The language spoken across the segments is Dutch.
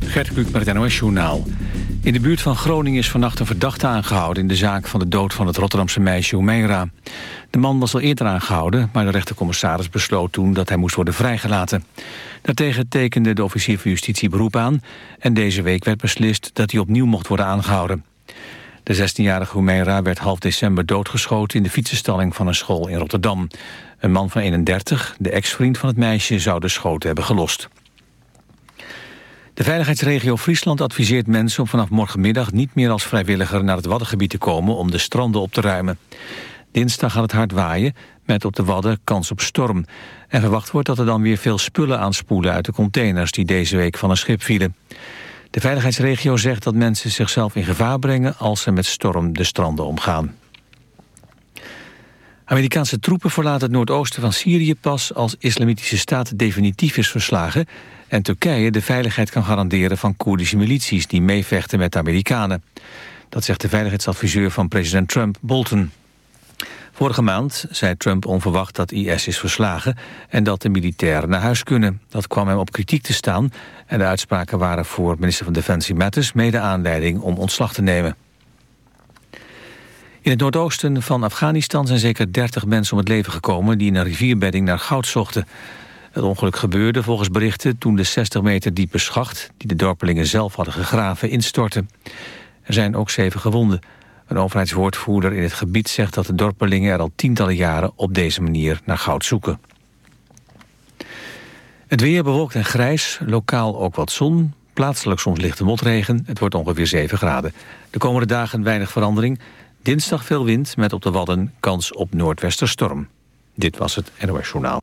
Gert Kluk met het NOS-journaal. In de buurt van Groningen is vannacht een verdachte aangehouden... in de zaak van de dood van het Rotterdamse meisje Humeira. De man was al eerder aangehouden, maar de rechtercommissaris besloot toen... dat hij moest worden vrijgelaten. Daartegen tekende de officier van justitie beroep aan... en deze week werd beslist dat hij opnieuw mocht worden aangehouden. De 16-jarige Humeira werd half december doodgeschoten... in de fietsenstalling van een school in Rotterdam. Een man van 31, de ex-vriend van het meisje, zou de schoten hebben gelost. De veiligheidsregio Friesland adviseert mensen om vanaf morgenmiddag niet meer als vrijwilliger naar het Waddengebied te komen om de stranden op te ruimen. Dinsdag gaat het hard waaien, met op de Wadden kans op storm. En verwacht wordt dat er dan weer veel spullen aanspoelen uit de containers die deze week van een schip vielen. De veiligheidsregio zegt dat mensen zichzelf in gevaar brengen als ze met storm de stranden omgaan. Amerikaanse troepen verlaten het noordoosten van Syrië pas als islamitische staat definitief is verslagen en Turkije de veiligheid kan garanderen van Koerdische milities die meevechten met de Amerikanen. Dat zegt de veiligheidsadviseur van president Trump, Bolton. Vorige maand zei Trump onverwacht dat IS is verslagen en dat de militairen naar huis kunnen. Dat kwam hem op kritiek te staan en de uitspraken waren voor minister van Defensie Mattis mede aanleiding om ontslag te nemen. In het noordoosten van Afghanistan zijn zeker 30 mensen om het leven gekomen... die in een rivierbedding naar goud zochten. Het ongeluk gebeurde volgens berichten toen de 60 meter diepe schacht... die de dorpelingen zelf hadden gegraven, instortte. Er zijn ook zeven gewonden. Een overheidswoordvoerder in het gebied zegt dat de dorpelingen er al tientallen jaren op deze manier naar goud zoeken. Het weer bewolkt en grijs, lokaal ook wat zon, plaatselijk soms lichte motregen. Het wordt ongeveer 7 graden. De komende dagen weinig verandering. Dinsdag veel wind met op de Wadden kans op noordwesterstorm. Dit was het NOS Journaal.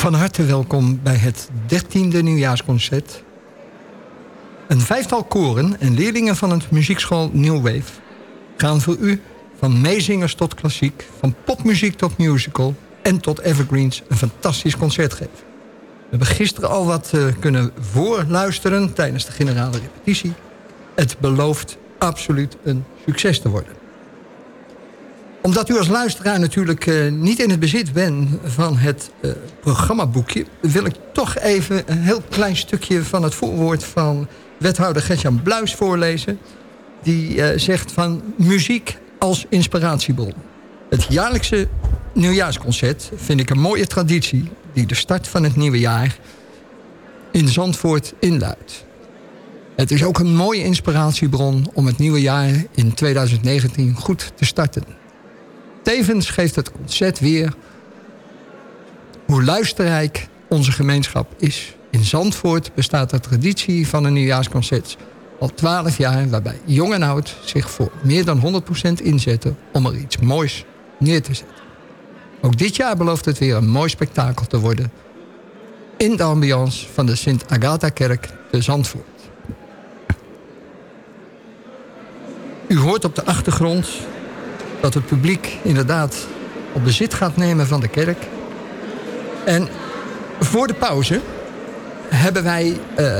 Van harte welkom bij het 13e nieuwjaarsconcert. Een vijftal koren en leerlingen van het muziekschool New Wave... gaan voor u van meezingers tot klassiek... van popmuziek tot musical en tot evergreens een fantastisch concert geven. We hebben gisteren al wat uh, kunnen voorluisteren tijdens de generale repetitie. Het belooft absoluut een succes te worden omdat u als luisteraar natuurlijk uh, niet in het bezit bent van het uh, programmaboekje... wil ik toch even een heel klein stukje van het voorwoord van wethouder Gertjan Bluis voorlezen. Die uh, zegt van muziek als inspiratiebron. Het jaarlijkse nieuwjaarsconcert vind ik een mooie traditie... die de start van het nieuwe jaar in Zandvoort inluidt. Het is ook een mooie inspiratiebron om het nieuwe jaar in 2019 goed te starten. Tevens geeft het concert weer hoe luisterrijk onze gemeenschap is. In Zandvoort bestaat de traditie van een nieuwjaarsconcert al 12 jaar... waarbij jong en oud zich voor meer dan 100% inzetten om er iets moois neer te zetten. Ook dit jaar belooft het weer een mooi spektakel te worden... in de ambiance van de Sint-Agatha-kerk te Zandvoort. U hoort op de achtergrond dat het publiek inderdaad op bezit gaat nemen van de kerk. En voor de pauze hebben wij uh,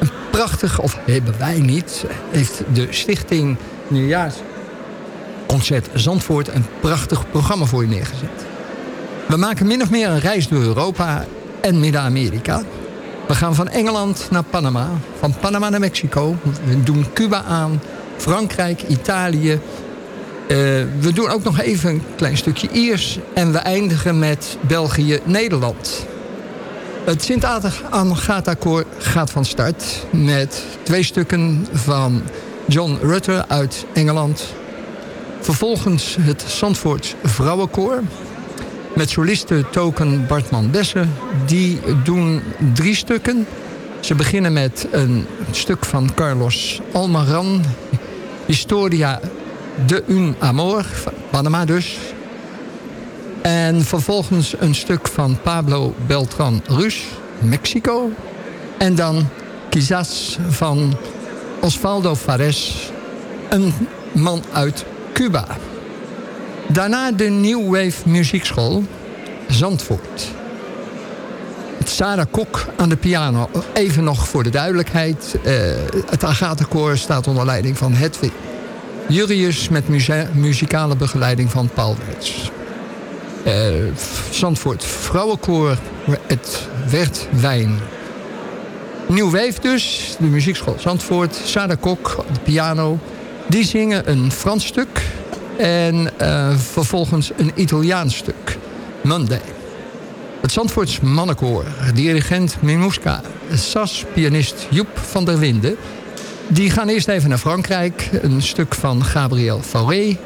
een prachtig, of hebben wij niet... heeft de stichting Nieuwjaarsconcert Zandvoort... een prachtig programma voor je neergezet. We maken min of meer een reis door Europa en Midden-Amerika. We gaan van Engeland naar Panama, van Panama naar Mexico. We doen Cuba aan, Frankrijk, Italië. Uh, we doen ook nog even een klein stukje Iers. En we eindigen met België, Nederland. Het Sint-Agatha-koor gaat van start met twee stukken van John Rutter uit Engeland. Vervolgens het Zandvoorts Vrouwenkoor met soliste Token Bartman-Besse. Die doen drie stukken. Ze beginnen met een stuk van Carlos Almaran. Historia de un amor, Panama dus. En vervolgens een stuk van Pablo Beltran Rus, Mexico. En dan Quizás van Osvaldo Fares, een man uit Cuba. Daarna de New Wave Muziekschool, Zandvoort. Sarah Kok aan de piano. Even nog voor de duidelijkheid. Uh, het Agatha-koor staat onder leiding van Hedwig Jurius... met muzikale begeleiding van Paul Werts. Uh, Zandvoort Vrouwenkoor, het werd wijn. Nieuw Weef dus, de muziekschool Zandvoort. Sarah Kok, de piano. Die zingen een Frans stuk. En uh, vervolgens een Italiaans stuk. Monday. Het Zandvoorts mannenkoor, dirigent Mimuska, Sas, pianist Joep van der Linden... die gaan eerst even naar Frankrijk, een stuk van Gabriel Fauré...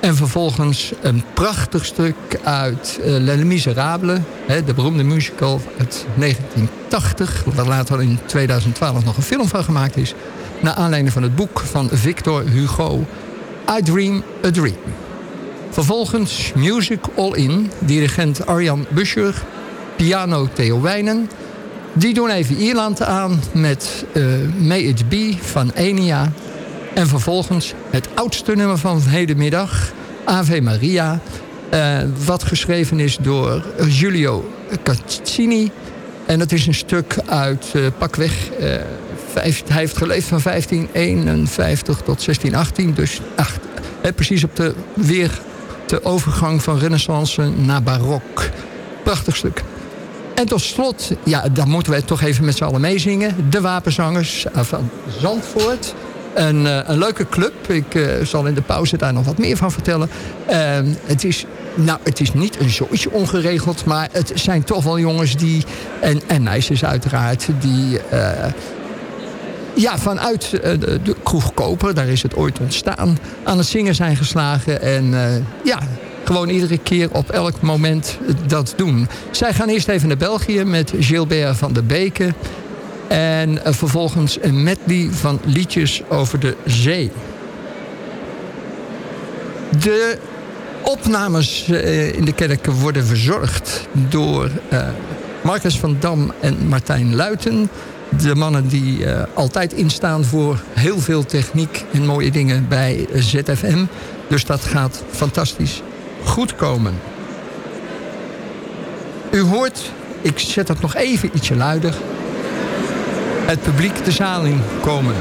en vervolgens een prachtig stuk uit uh, Les Miserables... Hè, de beroemde musical uit 1980... waar later in 2012 nog een film van gemaakt is... naar aanleiding van het boek van Victor Hugo... I Dream a Dream. Vervolgens Music All In, dirigent Arjan Buscher piano Theo Wijnen. Die doen even Ierland aan met uh, May It Be van Enia. En vervolgens het oudste nummer van hedemiddag, Ave Maria. Uh, wat geschreven is door Giulio Caccini. En dat is een stuk uit uh, pakweg... Vijf, hij heeft geleefd van 1551 tot 1618. Dus precies op de weer de overgang van renaissance naar barok. Prachtig stuk. En tot slot, ja, dan moeten we toch even met z'n allen meezingen. De Wapenzangers van Zandvoort. Een, uh, een leuke club. Ik uh, zal in de pauze daar nog wat meer van vertellen. Uh, het, is, nou, het is niet een zootje ongeregeld. Maar het zijn toch wel jongens die... En, en meisjes uiteraard. Die eh, ja, vanuit de, de kroeg daar is het ooit ontstaan... aan het zingen zijn geslagen. En ja, gewoon iedere keer op elk moment dat doen. Zij gaan eerst even naar België met Gilbert van der Beke. En uh, vervolgens een medley van liedjes over de zee. De opnames uh, in de kerk worden verzorgd door uh, Marcus van Dam en Martijn Luiten. De mannen die altijd instaan voor heel veel techniek en mooie dingen bij ZFM. Dus dat gaat fantastisch goed komen. U hoort, ik zet het nog even ietsje luider... het publiek de zaal in komen.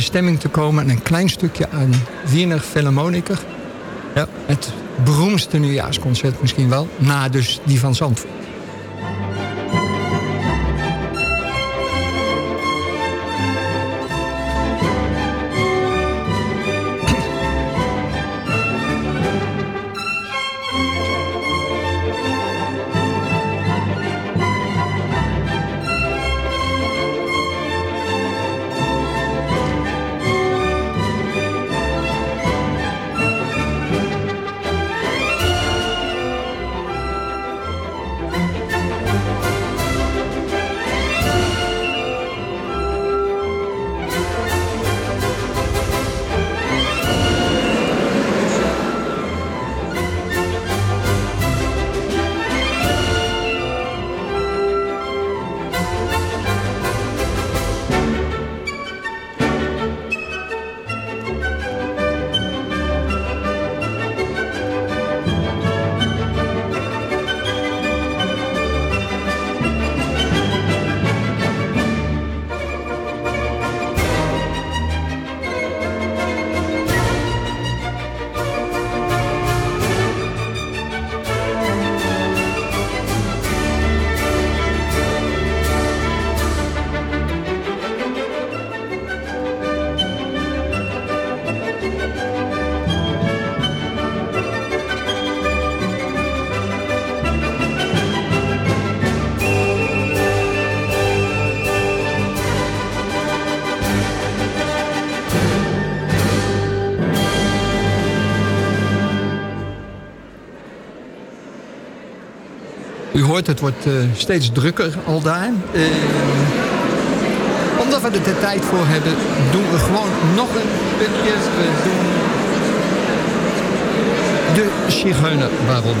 De stemming te komen. En een klein stukje aan Wiener Philharmoniker. Ja, het beroemdste nieuwjaarsconcert misschien wel. Na dus die van Zandvoort. Het wordt uh, steeds drukker al daar. Uh, omdat we er de tijd voor hebben, doen we gewoon nog een stukje. We doen de Zigeunerbaron.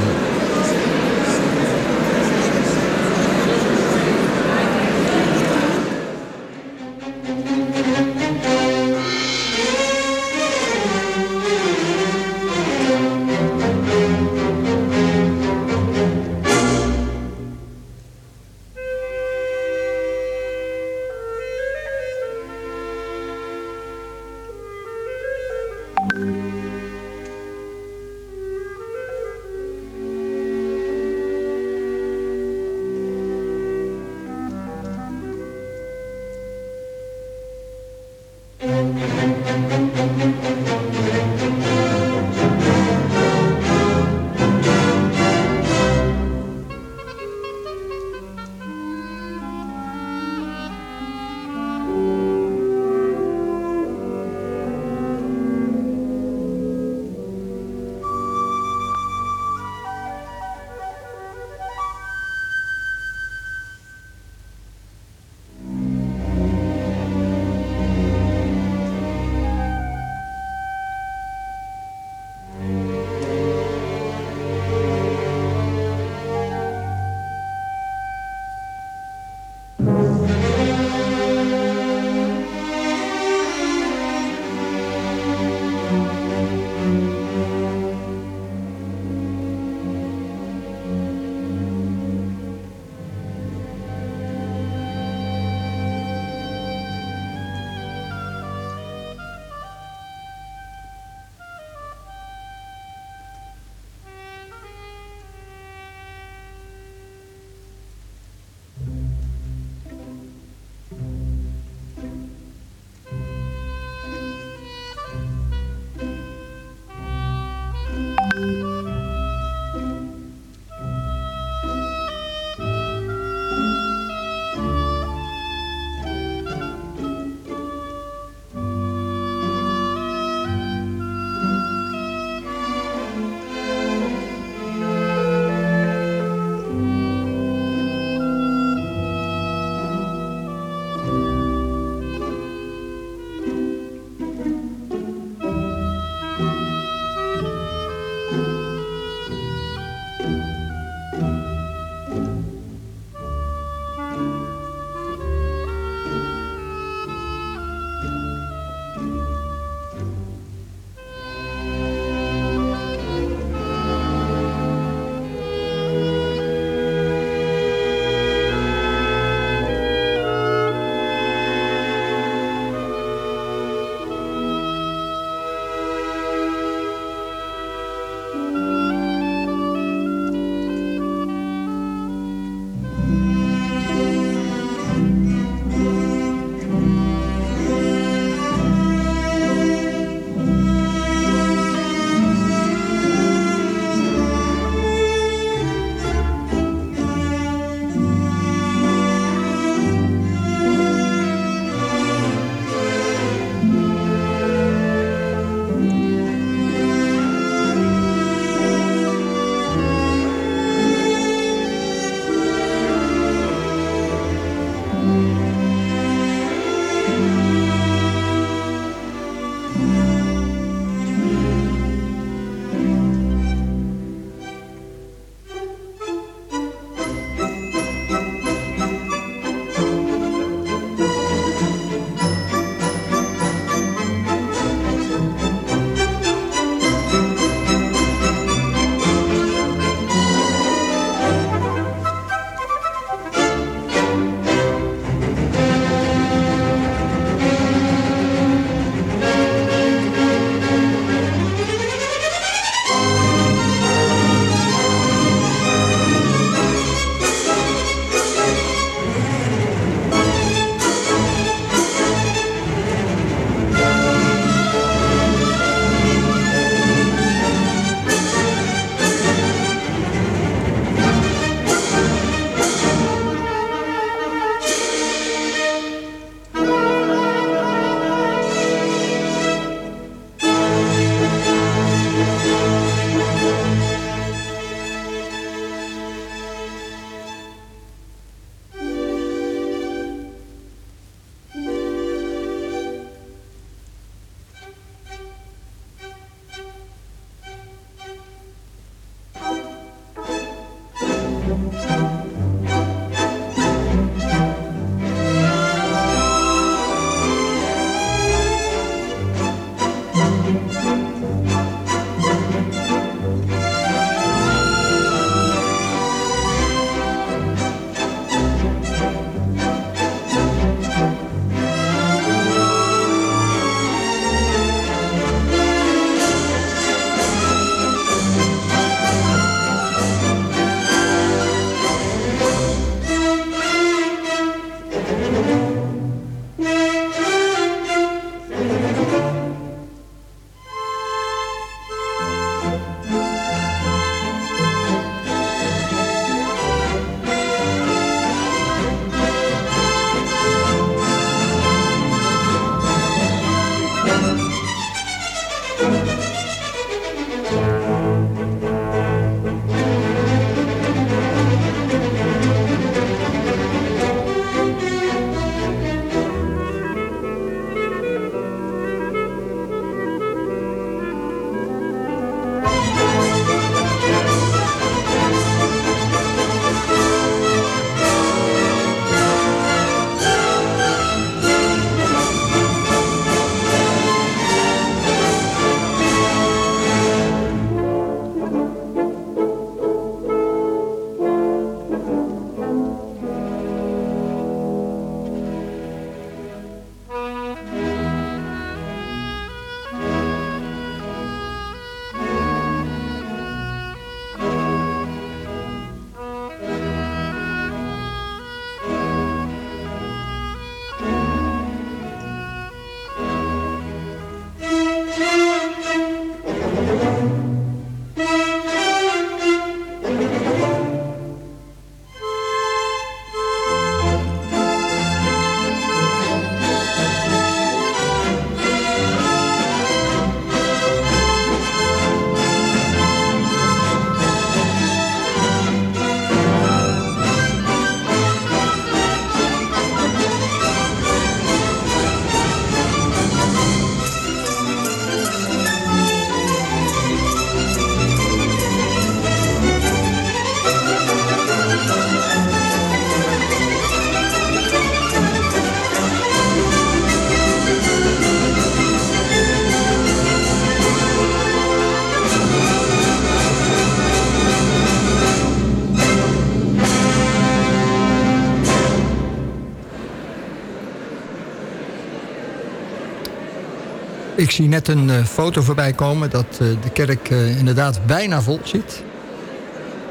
Ik zie net een uh, foto voorbij komen dat uh, de kerk uh, inderdaad bijna vol zit.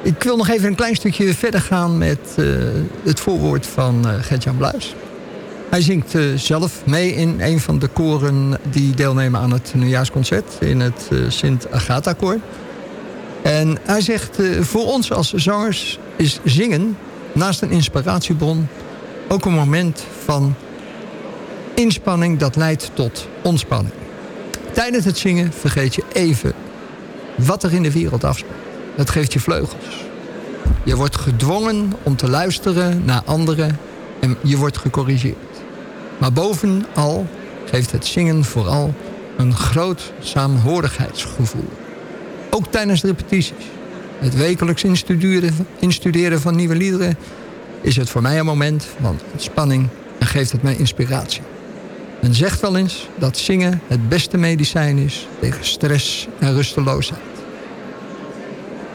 Ik wil nog even een klein stukje verder gaan met het voorwoord van Gert-Jan Bluis. Hij zingt zelf mee in een van de koren die deelnemen aan het nieuwjaarsconcert... in het Sint-Agatha-koor. En hij zegt, voor ons als zangers is zingen naast een inspiratiebron... ook een moment van inspanning dat leidt tot ontspanning. Tijdens het zingen vergeet je even wat er in de wereld afspeelt. Het geeft je vleugels. Je wordt gedwongen om te luisteren naar anderen en je wordt gecorrigeerd. Maar bovenal geeft het zingen vooral een groot saamhorigheidsgevoel. Ook tijdens de repetities. Het wekelijks instuderen, instuderen van nieuwe liederen is het voor mij een moment van spanning en geeft het mij inspiratie. Men zegt wel eens dat zingen het beste medicijn is tegen stress en rusteloosheid.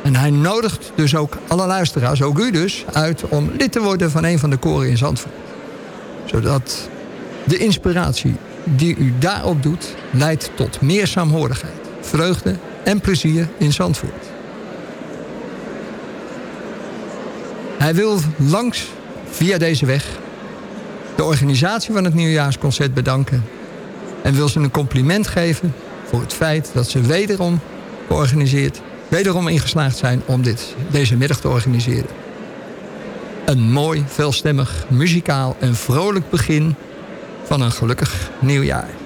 En hij nodigt dus ook alle luisteraars, ook u dus, uit om lid te worden van een van de koren in Zandvoort. Zodat de inspiratie die u daarop doet, leidt tot meer saamhorigheid, vreugde en plezier in Zandvoort. Hij wil langs via deze weg de organisatie van het nieuwjaarsconcert bedanken. En wil ze een compliment geven voor het feit dat ze wederom georganiseerd, wederom ingeslaagd zijn om dit, deze middag te organiseren. Een mooi, veelstemmig, muzikaal en vrolijk begin van een gelukkig nieuwjaar.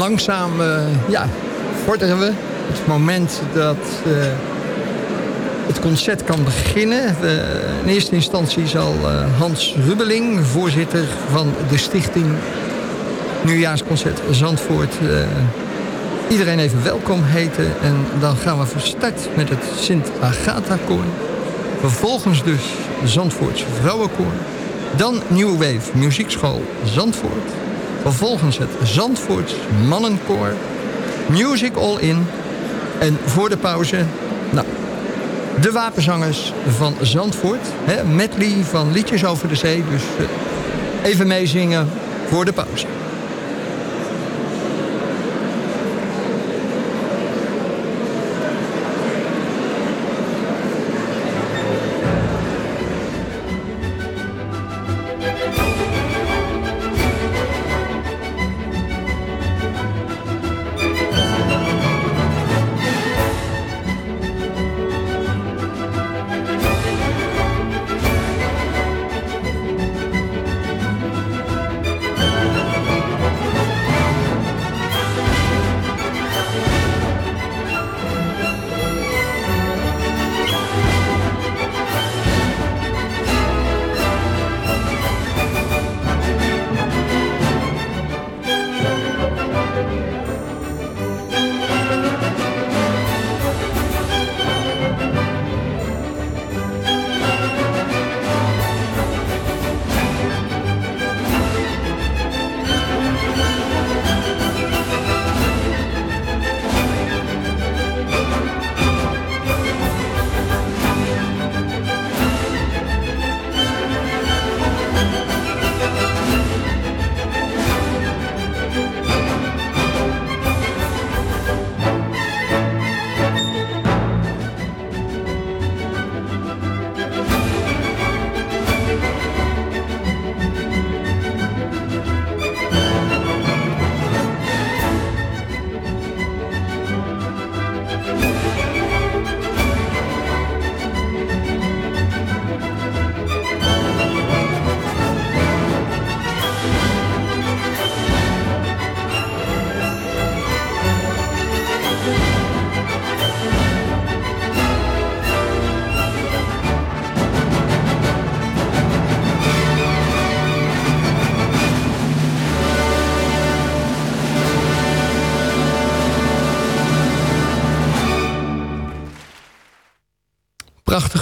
Langzaam uh, ja, vorderen we. Het moment dat uh, het concert kan beginnen. Uh, in eerste instantie zal Hans Rubbeling, voorzitter van de stichting Nieuwjaarsconcert Zandvoort... iedereen even welkom heten. En dan gaan we van start met het Sint-Agatha-koor. Vervolgens dus Zandvoorts Vrouwenkoor. Dan New Wave Muziekschool Zandvoort. Vervolgens het Zandvoorts Mannenkoor. Music All In. En voor de pauze... Nou, de wapenzangers van Zandvoort. Hè, medley van Liedjes over de Zee. Dus uh, even meezingen voor de pauze.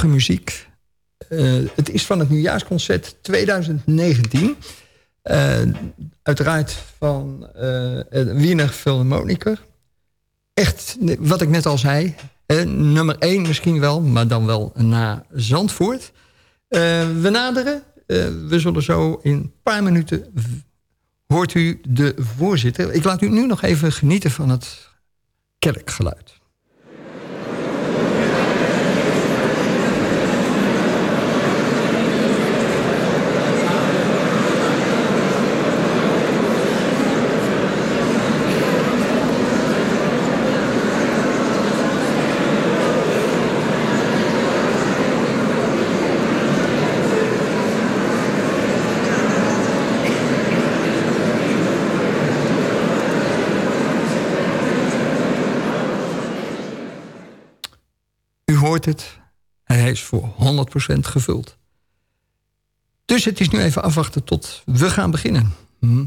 Muziek. het is van het nieuwjaarsconcert 2019. uiteraard van Wiener Philharmoniker. Echt, wat ik net al zei, nummer 1 misschien wel, maar dan wel na Zandvoort. we naderen we zullen zo in een paar minuten... hoort u de voorzitter. Ik laat u nu nog even genieten van het kerkgeluid. Het. Hij is voor 100% gevuld. Dus het is nu even afwachten tot we gaan beginnen. Hm.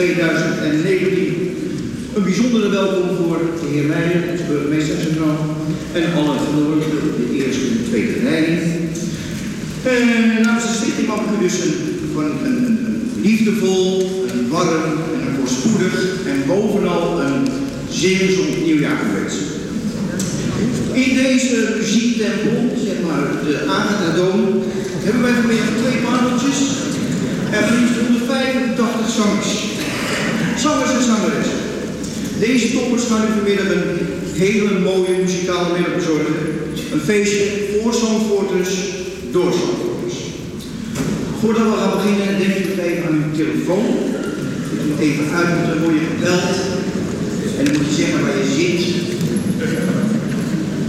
2019. Een bijzondere welkom voor de heer Meijer, onze burgemeester Centraal, en alle verantwoordelijken op de eerste en tweede leiding. En eh, namens de stichting mag ik dus een, liefdevol, een warm, en een voorspoedig en bovenal een zeer gezond nieuwjaar gewenst. In deze muziektempel, zeg maar de Agatadoom, hebben wij vanmiddag twee paneltjes en liefst 185 zangers. Deze toppers gaan u vanmiddag een hele mooie muzikale middag bezorgen. Een feestje voor Zandvoorters, door Zandvoorters. Voordat we gaan beginnen, denk ik even aan uw telefoon. Je moet even uit, want dan word je gebeld. En dan moet je zeggen waar je zit.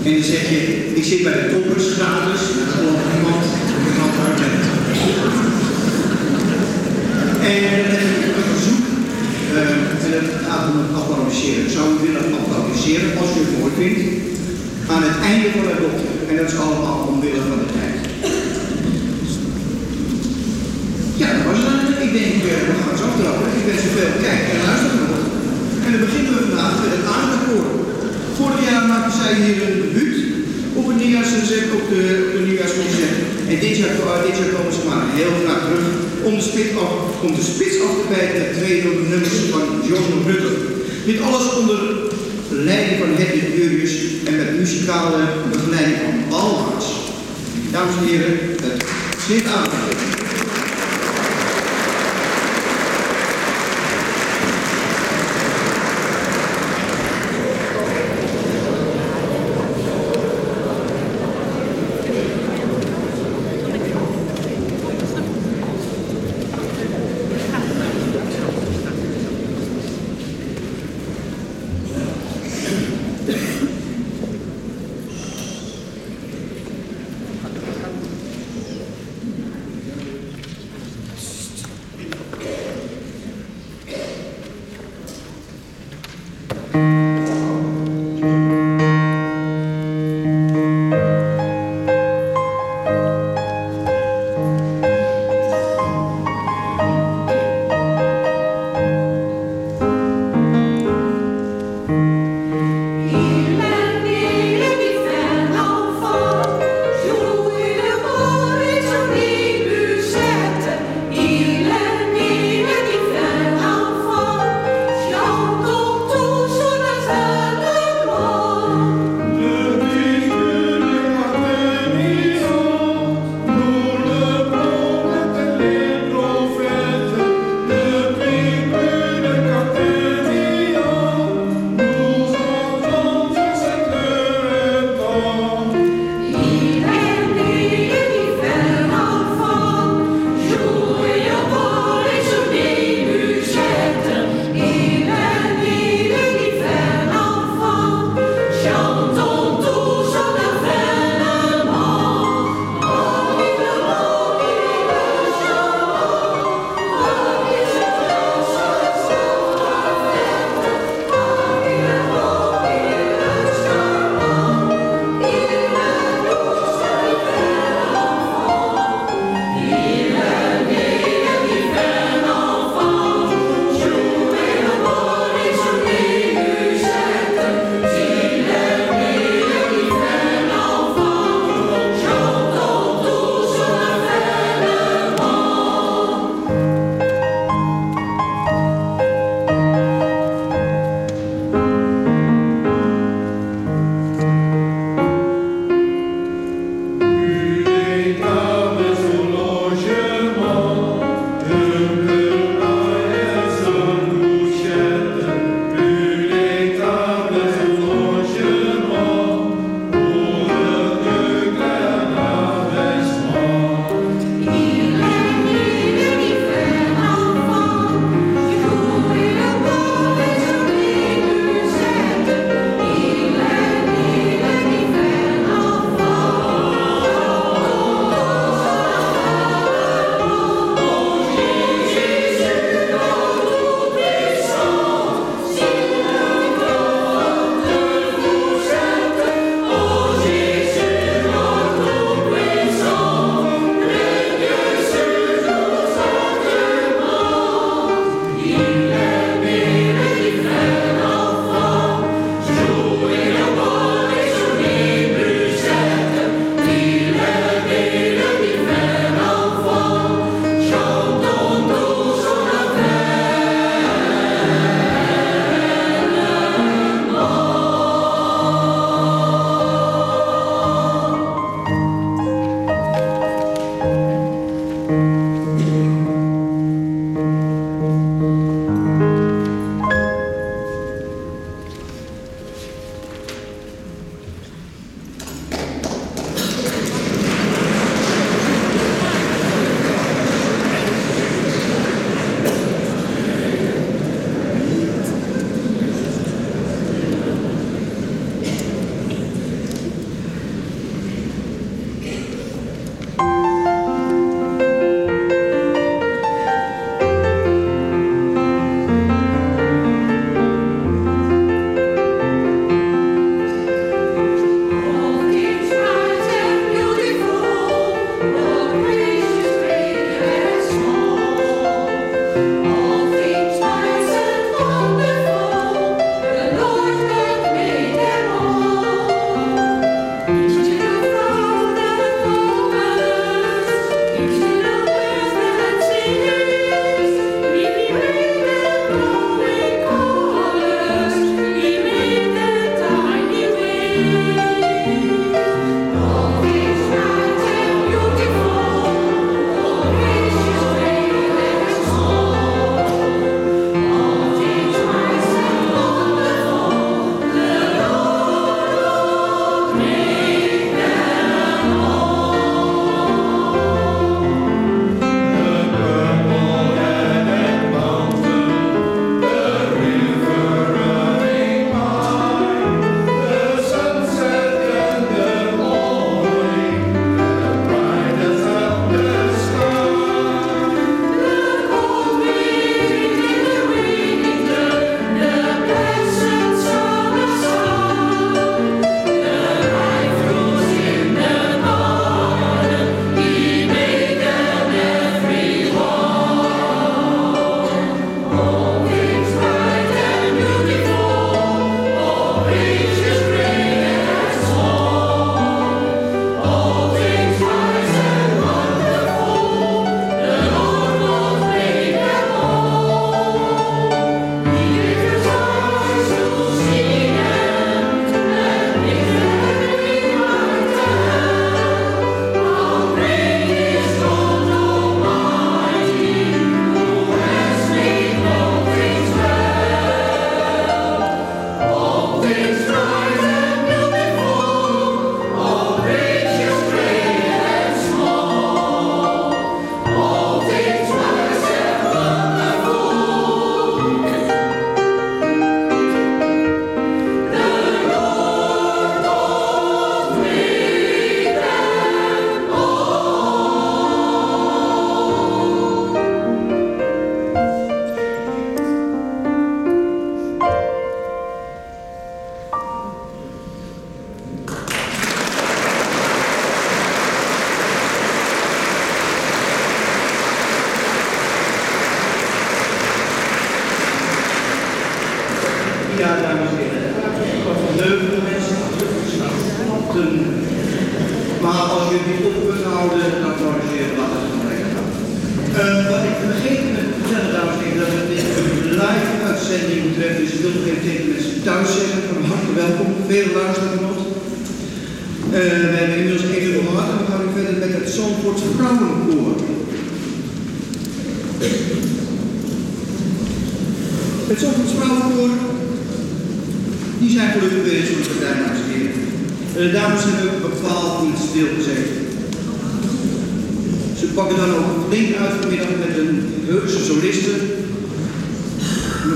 En dan zeg je, ik zit bij de toppers, gratis. En dan geloof niemand, niemand daar En dan heb ik een en dat gaat om het apologiseren. Ik zou willen apologiseren als u het vindt aan het einde van het lot. En dat is allemaal omwille van de tijd. Ja, dat was het. Ik denk, eh, we gaan het aftrappen. Ik ben u veel kijk en luister nog. En dan beginnen we vandaag met het aardekoor. Vorig jaar maakten zij hier een debuut op het nieuwjaarsconcert, op. En dit jaar, eh, dit jaar komen ze maar heel graag terug om de, spits af, om de spits af te met twee door de nummers van John Rutter. Dit alles onder leiding van Hedwig Jurius en met muzikale begeleiding van Balmaars. Dames en heren, het zit aan.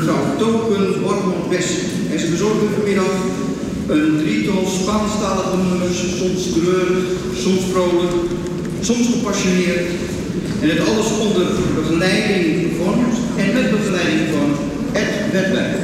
mevrouw Token Borgmond West. En ze bezorgde vanmiddag een drietal Spaanstalige nummers, soms treurig, soms vrolijk, soms gepassioneerd. En het alles onder begeleiding van en met begeleiding van Ed Wedwijk.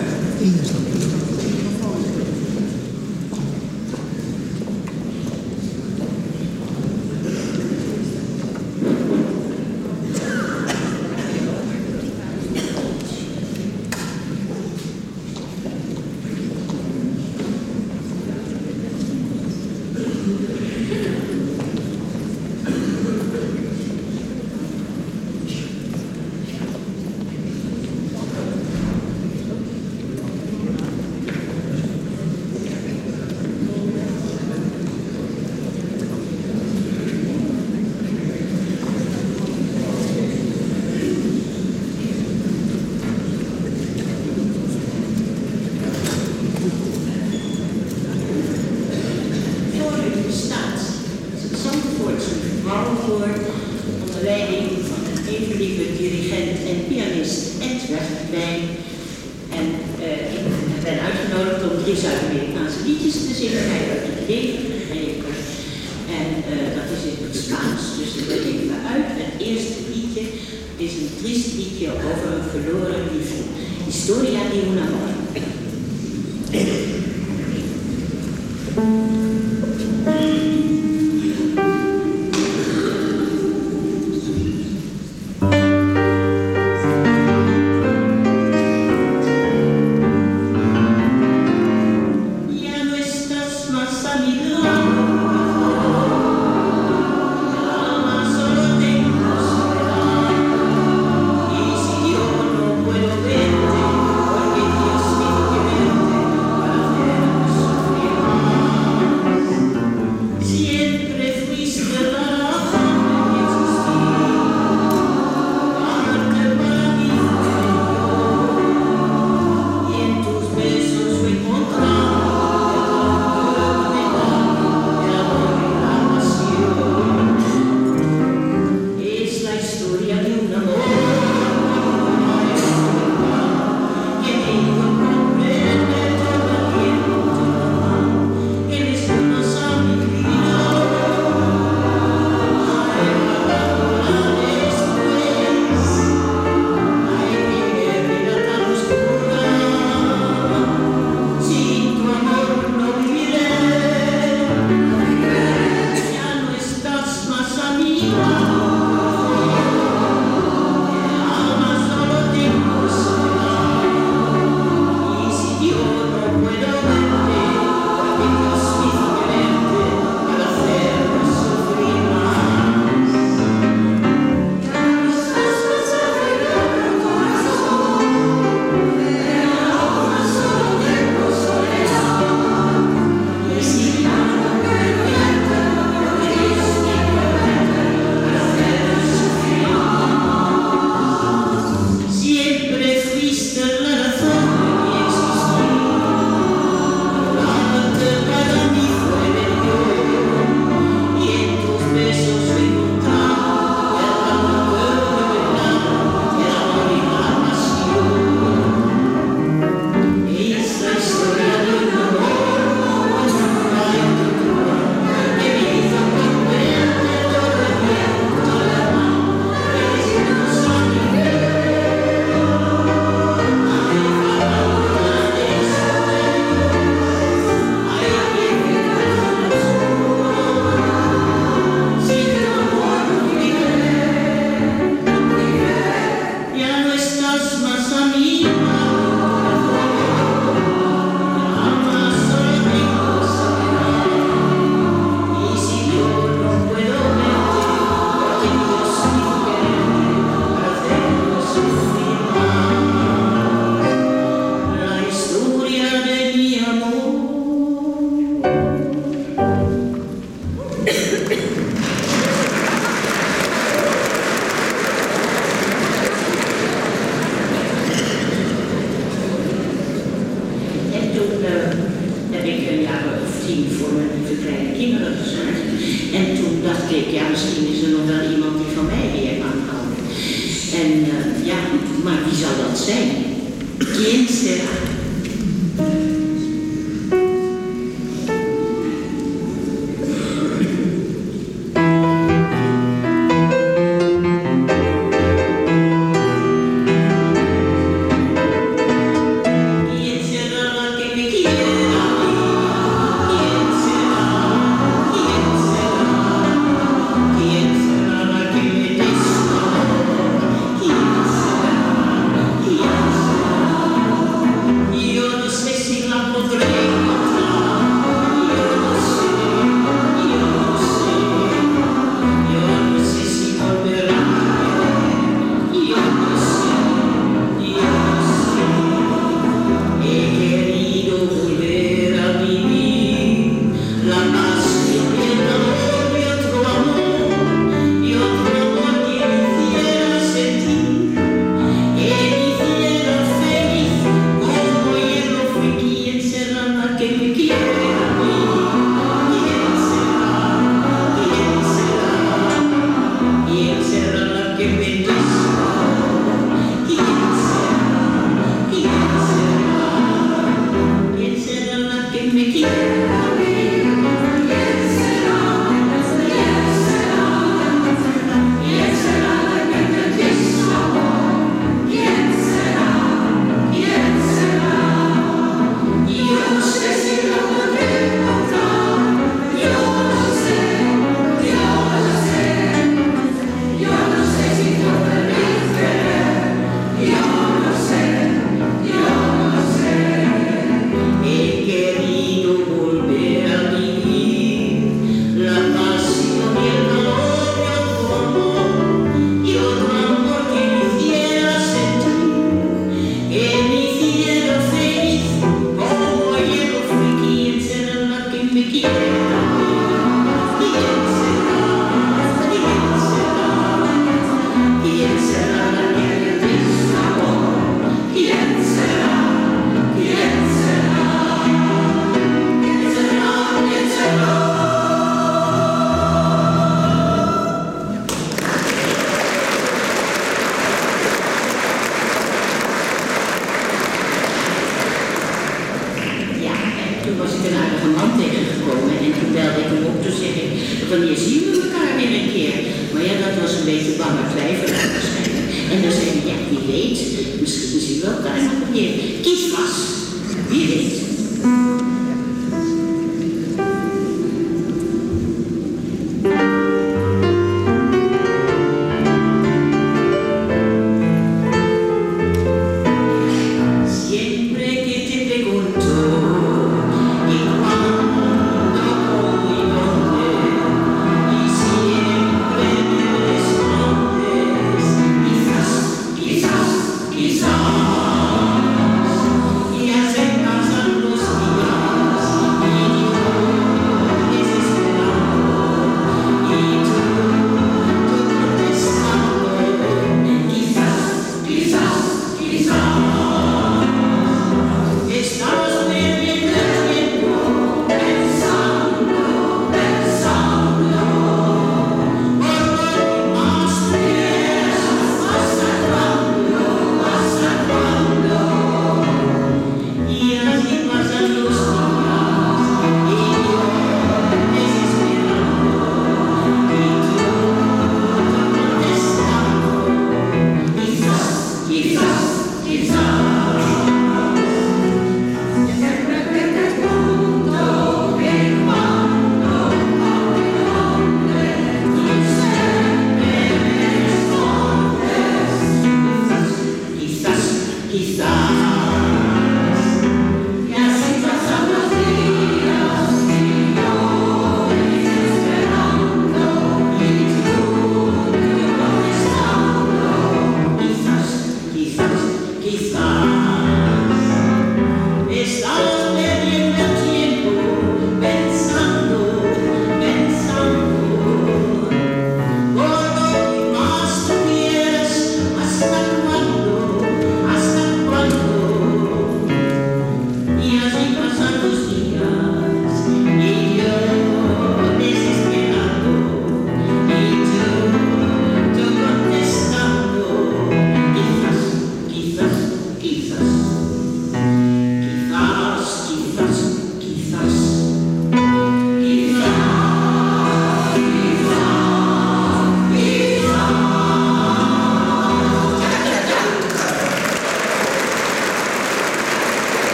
ik ben aardig een man tegengekomen en toen belde ik hem op. te zeggen, wanneer zien we elkaar weer een keer? Maar ja, dat was een beetje bange te waarschijnlijk. En dan zei hij, ja, wie weet, misschien zien we elkaar nog een keer. Kies vast, wie weet.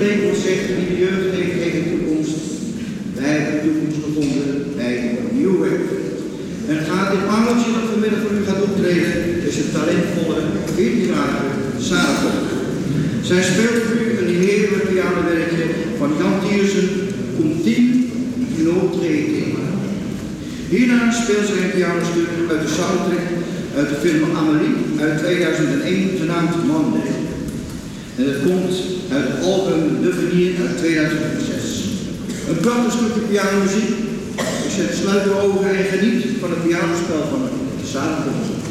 spreekt ons zegt, wie de jeugd heeft, heeft de toekomst. Wij hebben de toekomst gevonden bij een werk. En het gaat dit paneltje dat vanmiddag voor u gaat optreden, is een talentvolle 14-jarige Zij speelt voor u een heerlijk pianowerkje van Jan Thiersen, 10 in optreden. Hierna speelt zij een pianostuk uit de soundtrack uit de film Amelie uit 2001, genaamd Monday. En het komt uit het album De Venier uit 2006. Een prachtig stukje pianomuziek. Dus zet sluit ogen en geniet van het pianospel van Sarah Kok.